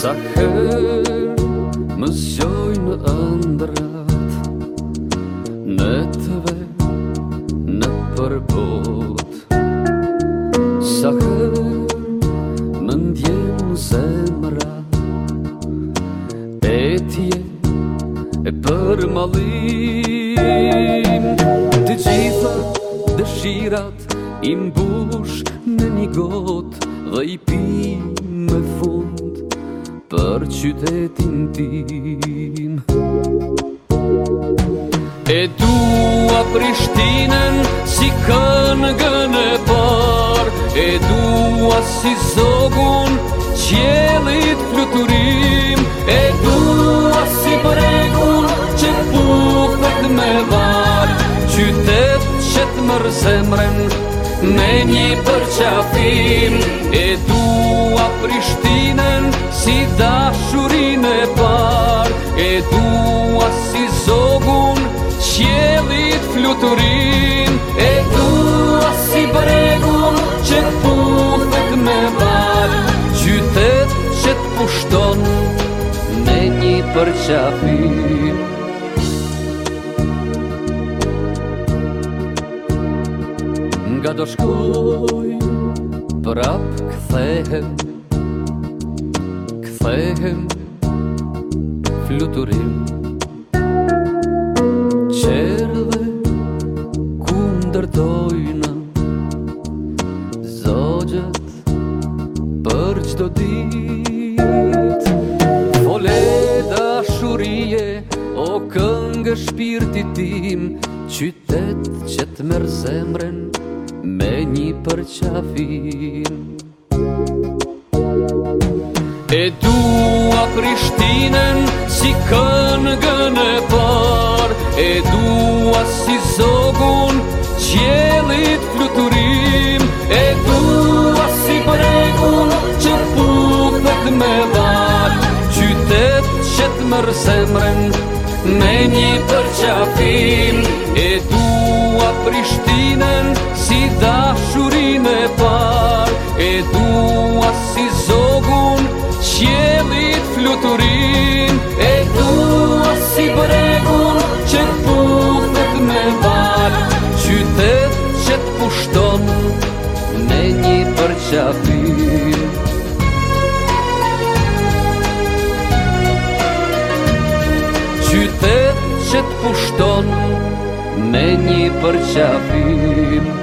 Sa herë më zjoj në ëndrat Në të ve në përbot Sa herë më ndjenë në zemra E tje e për malim Të gjitha dëshirat Im bush në një gotë, Dhe i pi me fu për qytetin tim E dua Prishtinën si këngën e par E dua si zogun qjelit fluturim E dua si bregun që pufet me var Qytet që të mërzemrën Me një përqafim E dua Prishtinën Si dashurin e par E dua si zogun Qjelit fluturin E dua si bregun Që punët me val Qytet që të pushton Me Me një përqafim nga do shkoj Prap këthehem Këthehem Fluturim Qerve Ku ndërtojna Zogjet Për qdo dit Foleda shurije O këngë shpirti tim Qytet që të merë zemrën një përqafin E dua Prishtinen si gënë e par E dua si zogun qjelit fluturim E dua si bregun që putët me var Qytet që të mërzemren me një përqafin E dua Prishtinen si dar par E dua si zogun Qjelit fluturin E dua si bregun Që puhet me par Qytet që të pushton Me një përqafir Qytet që të pushton Me një përqafim